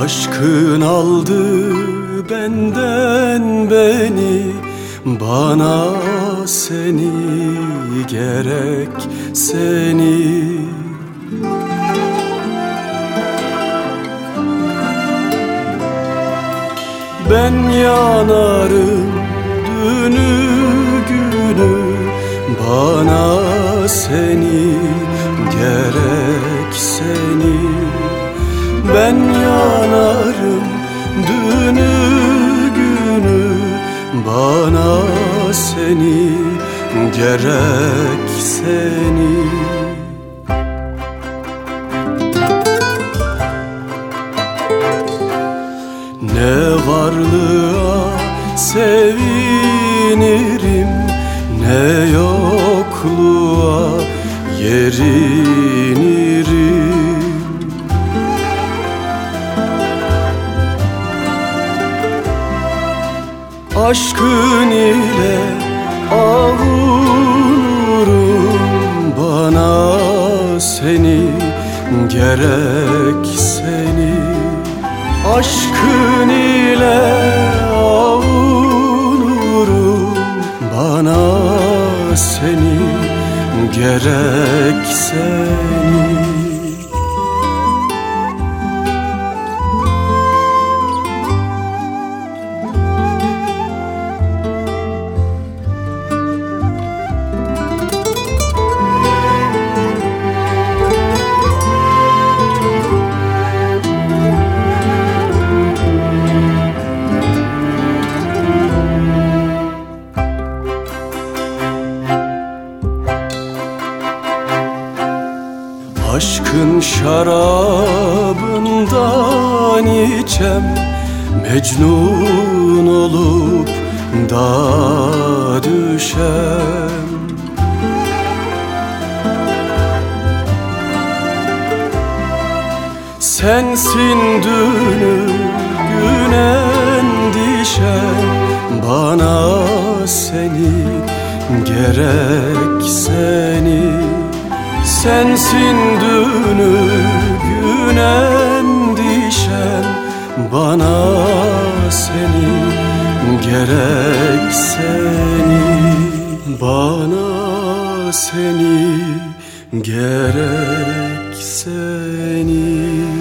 Aşkın aldı benden beni Bana seni gerek seni. Ben yanarım dünü günü Bana seni gerek seni Ben yanarım dünü günü. Bana seni gerek seni. Ne varlığa sevinirim Ne yokluğa yerinirim Aşkın ile avunurum Bana seni gerek seni. Aşkın ile avunurum Bana seni gerek seni Aşkın şarabından içem Mecnun olup da düşem. Sensin dünü gün endişem Bana seni gerek seni Sensin dünü gün endişem Bana seni gerek seni. Bana seni gerek seni